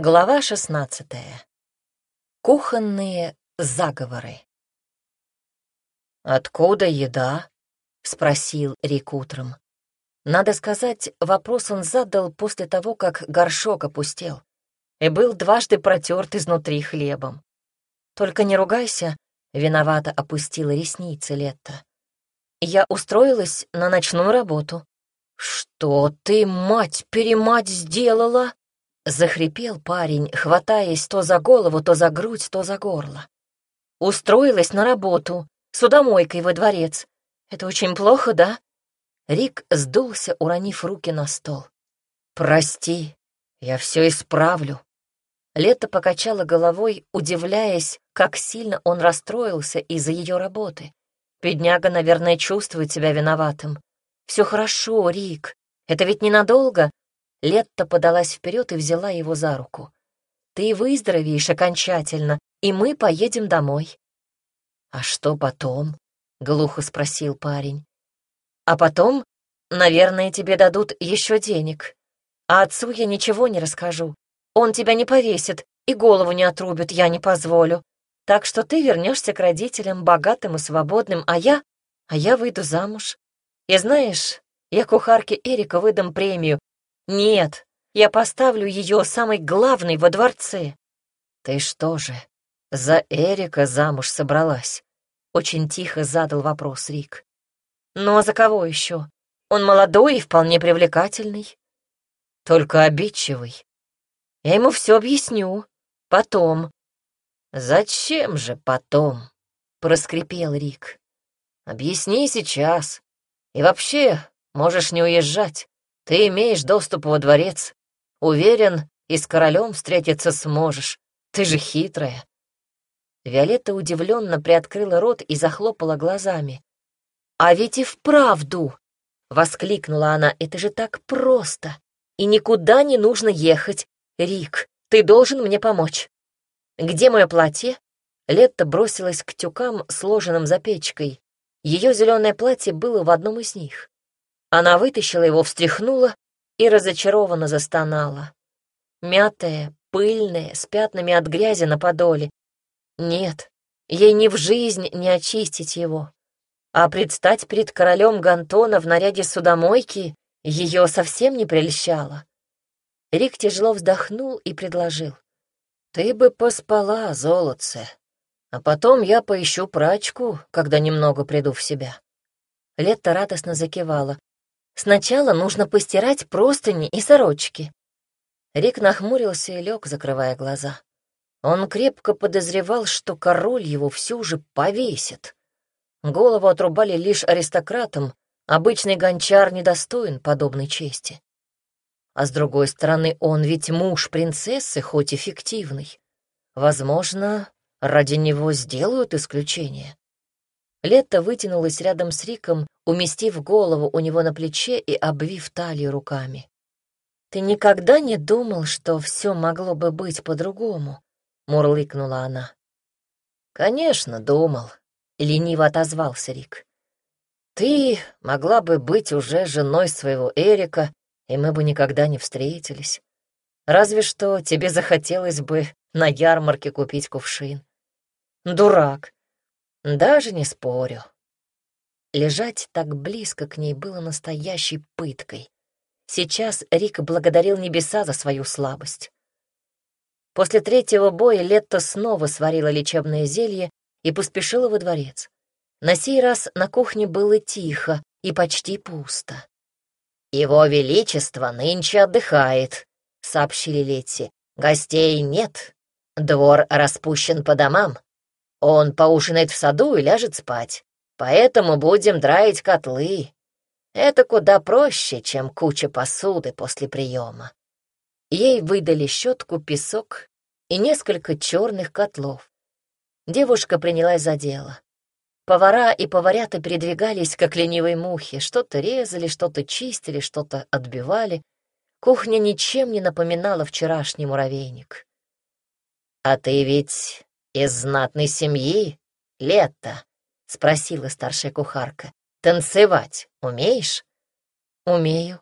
Глава шестнадцатая. Кухонные заговоры. «Откуда еда?» — спросил Рик утром. Надо сказать, вопрос он задал после того, как горшок опустел и был дважды протерт изнутри хлебом. «Только не ругайся», — виновато опустила ресницы Летта. «Я устроилась на ночную работу». «Что ты, мать-перемать, сделала?» Захрипел парень, хватаясь то за голову, то за грудь, то за горло. Устроилась на работу, судомойкой во дворец. Это очень плохо, да? Рик сдулся, уронив руки на стол. «Прости, я все исправлю». Лето покачала головой, удивляясь, как сильно он расстроился из-за ее работы. Бедняга, наверное, чувствует себя виноватым. «Все хорошо, Рик. Это ведь ненадолго. Летта подалась вперед и взяла его за руку. «Ты выздоровеешь окончательно, и мы поедем домой». «А что потом?» — глухо спросил парень. «А потом, наверное, тебе дадут еще денег. А отцу я ничего не расскажу. Он тебя не повесит и голову не отрубит, я не позволю. Так что ты вернешься к родителям богатым и свободным, а я... а я выйду замуж. И знаешь, я кухарке Эрика выдам премию «Нет, я поставлю ее самой главной во дворце». «Ты что же, за Эрика замуж собралась?» Очень тихо задал вопрос Рик. «Ну а за кого еще? Он молодой и вполне привлекательный. Только обидчивый. Я ему все объясню. Потом». «Зачем же потом?» — проскрипел Рик. «Объясни сейчас. И вообще, можешь не уезжать. Ты имеешь доступ во дворец. Уверен, и с королем встретиться сможешь. Ты же хитрая». Виолетта удивленно приоткрыла рот и захлопала глазами. «А ведь и вправду!» — воскликнула она. «Это же так просто! И никуда не нужно ехать. Рик, ты должен мне помочь. Где мое платье?» Летта бросилась к тюкам, сложенным за печкой. Ее зеленое платье было в одном из них. Она вытащила его, встряхнула и разочарованно застонала. Мятая, пыльная, с пятнами от грязи на подоле. Нет, ей ни в жизнь не очистить его. А предстать перед королем Гантона в наряде судомойки ее совсем не прельщало. Рик тяжело вздохнул и предложил. «Ты бы поспала, золотце, а потом я поищу прачку, когда немного приду в себя». Летта радостно закивала. Сначала нужно постирать простыни и сорочки. Рик нахмурился и лег, закрывая глаза. Он крепко подозревал, что король его все же повесит. Голову отрубали лишь аристократам, обычный гончар недостоин подобной чести. А с другой стороны, он ведь муж принцессы, хоть эффективный. Возможно, ради него сделают исключение. Лето вытянулась рядом с Риком, уместив голову у него на плече и обвив талию руками. «Ты никогда не думал, что все могло бы быть по-другому?» — мурлыкнула она. «Конечно, думал», — лениво отозвался Рик. «Ты могла бы быть уже женой своего Эрика, и мы бы никогда не встретились. Разве что тебе захотелось бы на ярмарке купить кувшин. Дурак, даже не спорю. Лежать так близко к ней было настоящей пыткой. Сейчас Рик благодарил небеса за свою слабость. После третьего боя Летта снова сварила лечебное зелье и поспешила во дворец. На сей раз на кухне было тихо и почти пусто. «Его Величество нынче отдыхает», — сообщили Летти. «Гостей нет. Двор распущен по домам. Он поужинает в саду и ляжет спать. Поэтому будем драить котлы. Это куда проще, чем куча посуды после приема. Ей выдали щетку, песок и несколько черных котлов. Девушка принялась за дело. Повара и поварята передвигались, как ленивые мухи, что-то резали, что-то чистили, что-то отбивали. Кухня ничем не напоминала вчерашний муравейник. «А ты ведь «Из знатной семьи? Лето?» — спросила старшая кухарка. «Танцевать умеешь?» «Умею».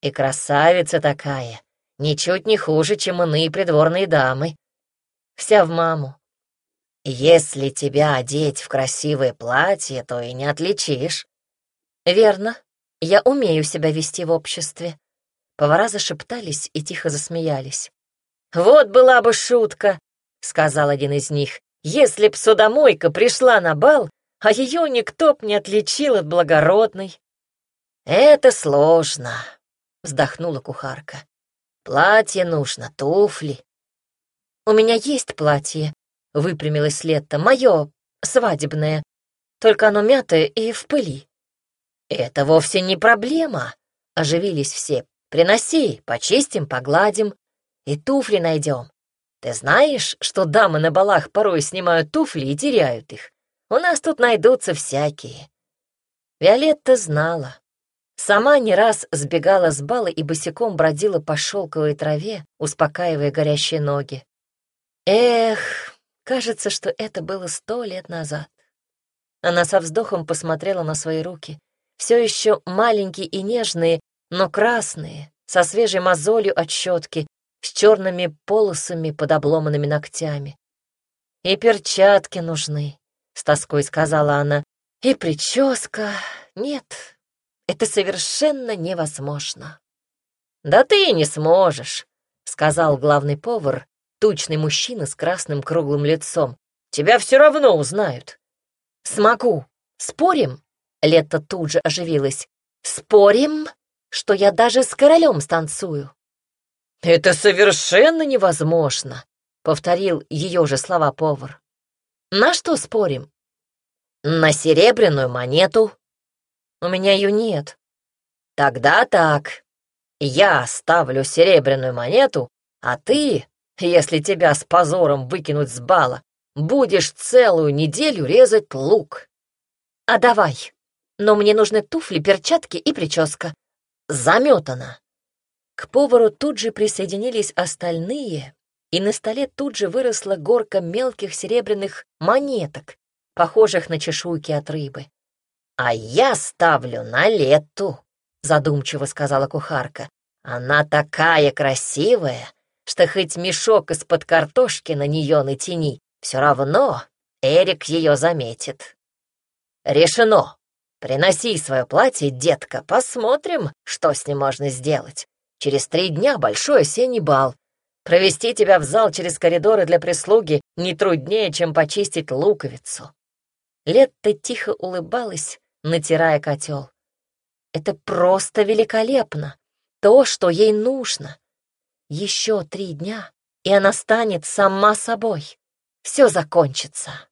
«И красавица такая, Ничуть не хуже, чем иные придворные дамы. Вся в маму. Если тебя одеть в красивое платье, то и не отличишь. Верно. Я умею себя вести в обществе. Повара зашептались и тихо засмеялись. «Вот была бы шутка», — сказал один из них, «если б судомойка пришла на бал, а ее никто б не отличил от благородной». «Это сложно», — вздохнула кухарка. «Платье нужно, туфли». «У меня есть платье», — выпрямилась Летта, «мое, свадебное, только оно мятое и в пыли». «Это вовсе не проблема», — оживились все. «Приноси, почистим, погладим и туфли найдем. Ты знаешь, что дамы на балах порой снимают туфли и теряют их? У нас тут найдутся всякие». Виолетта знала. Сама не раз сбегала с бала и босиком бродила по шелковой траве, успокаивая горящие ноги. Эх, кажется, что это было сто лет назад. Она со вздохом посмотрела на свои руки, все еще маленькие и нежные, но красные, со свежей мозолью от щетки, черными полосами под обломанными ногтями. «И перчатки нужны», — с тоской сказала она. «И прическа... Нет, это совершенно невозможно». «Да ты не сможешь», — сказал главный повар, тучный мужчина с красным круглым лицом. «Тебя все равно узнают». «Смогу. Спорим?» Лето тут же оживилась. «Спорим, что я даже с королем станцую?» «Это совершенно невозможно», — повторил ее же слова повар. «На что спорим?» «На серебряную монету». «У меня ее нет». «Тогда так. Я ставлю серебряную монету, а ты, если тебя с позором выкинуть с бала, будешь целую неделю резать лук». «А давай, но мне нужны туфли, перчатки и прическа. Заметана». К повару тут же присоединились остальные, и на столе тут же выросла горка мелких серебряных монеток, похожих на чешуйки от рыбы. «А я ставлю на лету», — задумчиво сказала кухарка. «Она такая красивая, что хоть мешок из-под картошки на нее натяни, все равно Эрик ее заметит». «Решено. Приноси свое платье, детка, посмотрим, что с ним можно сделать. Через три дня большой осенний бал. Провести тебя в зал через коридоры для прислуги не труднее, чем почистить луковицу». Летта тихо улыбалась, натирая котел. «Это просто великолепно! То, что ей нужно! Еще три дня, и она станет сама собой. Все закончится!»